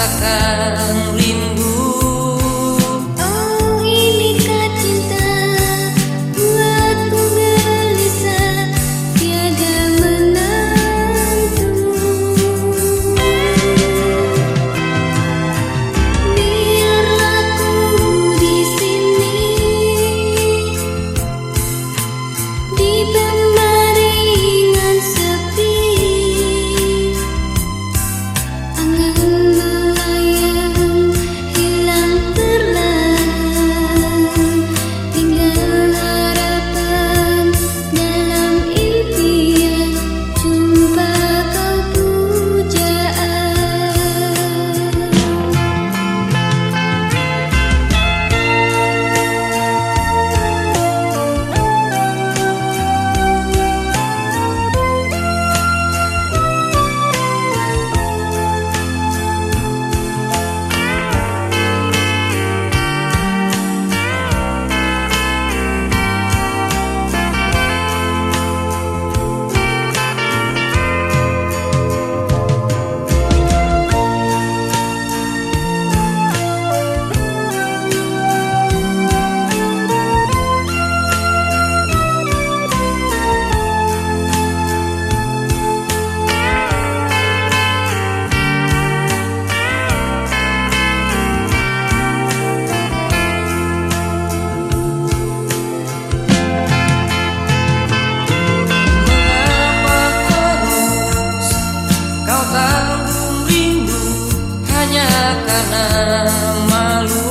casa hanya karena malu.